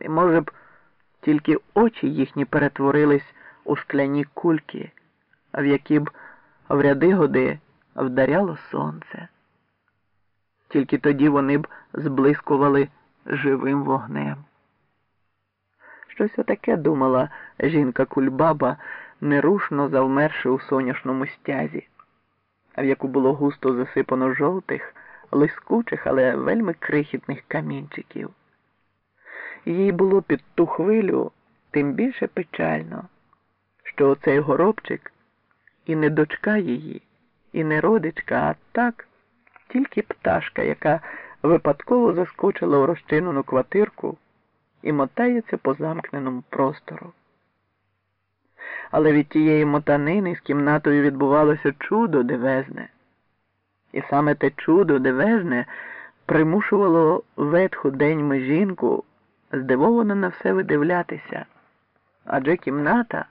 І, може б, тільки очі їхні перетворились у скляні кульки, в які б в ряди годи вдаряло сонце. Тільки тоді вони б зблискували живим вогнем. Щось отаке думала жінка кульбаба, нерушно завмерши у соняшному стязі, в яку було густо засипано жовтих, лискучих, але вельми крихітних камінчиків. Їй було під ту хвилю тим більше печально, що оцей горобчик і не дочка її, і не родичка, а так тільки пташка, яка випадково заскочила у розчинену квартирку і мотається по замкненому простору. Але від тієї мотанини з кімнатою відбувалося чудо дивезне. І саме те чудо дивезне примушувало ветху деньми жінку здивовано на все видивлятися. Адже кімната,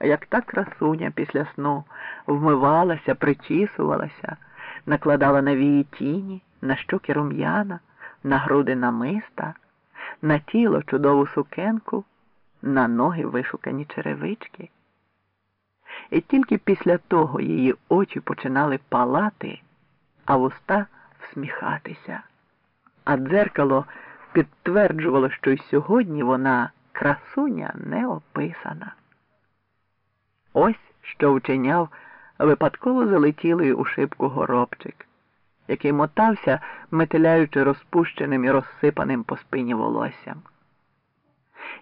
як та красуня після сну, вмивалася, причісувалася, накладала на вії тіні, на щоки рум'яна, на груди намиста, на тіло чудову сукенку, на ноги вишукані черевички. І тільки після того її очі починали палати, а вуста всміхатися, а дзеркало підтверджувало, що й сьогодні вона красуня не описана. Ось що вчиняв випадково залетілий у шибку горобчик, який мотався, метеляючи розпущеним і розсипаним по спині волоссям.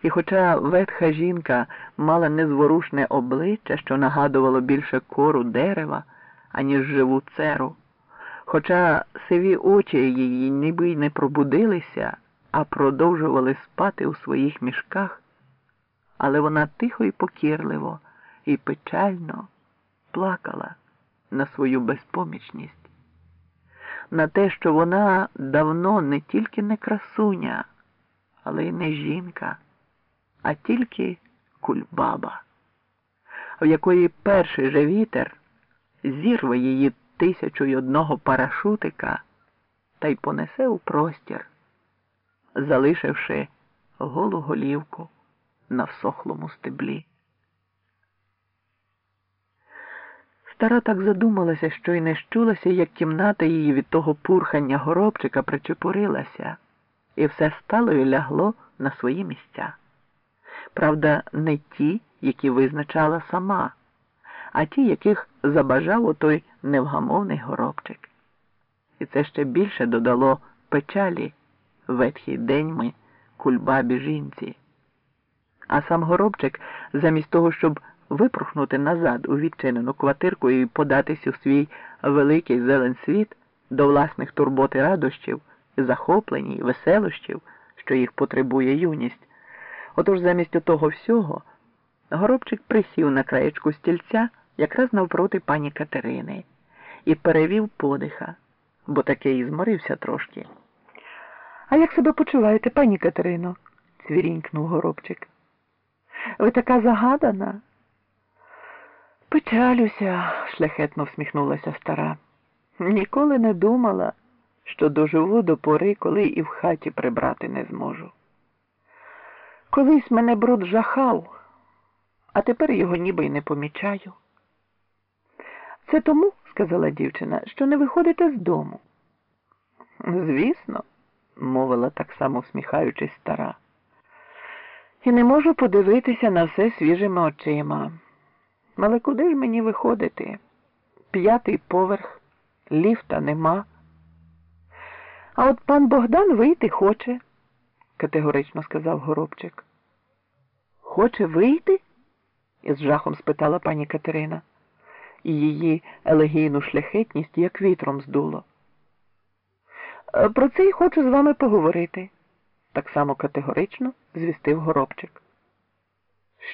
І хоча ветха жінка мала незворушне обличчя, що нагадувало більше кору дерева, аніж живу церу, хоча сиві очі її ніби й не пробудилися, а продовжували спати у своїх мішках, але вона тихо і покірливо і печально плакала на свою безпомічність, на те, що вона давно не тільки не красуня, але й не жінка, а тільки кульбаба, в якої перший же вітер зірве її тисячу й одного парашутика та й понесе у простір, залишивши голу голівку на всохлому стеблі. Стара так задумалася, що й не щулася, як кімната її від того пурхання горобчика причепурилася, і все стало і лягло на свої місця. Правда, не ті, які визначала сама, а ті, яких забажав отой невгамовний горобчик. І це ще більше додало печалі ветхій деньми кульбабі жінці. А сам горобчик, замість того, щоб випорхнути назад у відчинену квартирку і податись у свій великий зелен світ до власних турбот і радощів, захоплень і веселощів, що їх потребує юність. Отож замість того всього горобчик присів на краєчку стільця якраз навпроти пані Катерини і перевів подиха, бо таки і зморився трошки. А як себе почуваєте, пані Катерино? цвірінькнув горобчик. Ви така загадана? Печалюся, шляхетно всміхнулася стара. Ніколи не думала, що доживу до пори, коли і в хаті прибрати не зможу. Колись мене бруд жахав, а тепер його ніби й не помічаю. Це тому, сказала дівчина, що не виходите з дому. Звісно, мовила так само всміхаючись стара. І не можу подивитися на все свіжими очима. Але куди ж мені виходити? П'ятий поверх, ліфта нема. А от пан Богдан вийти хоче, категорично сказав горобчик. Хоче вийти? із жахом спитала пані Катерина, і її елегійну шляхетність як вітром здуло. «Е, про це й хочу з вами поговорити, так само категорично звістив горобчик.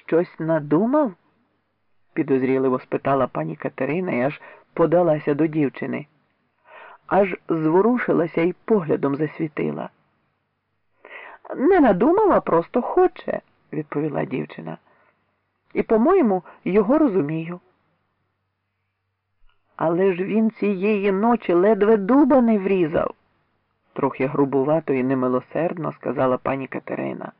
Щось надумав? підозріливо спитала пані Катерина і аж подалася до дівчини. Аж зворушилася і поглядом засвітила. Не надумала, просто хоче, відповіла дівчина. І, по-моєму, його розумію. Але ж він цієї ночі ледве дуба не врізав, трохи грубувато і немилосердно сказала пані Катерина.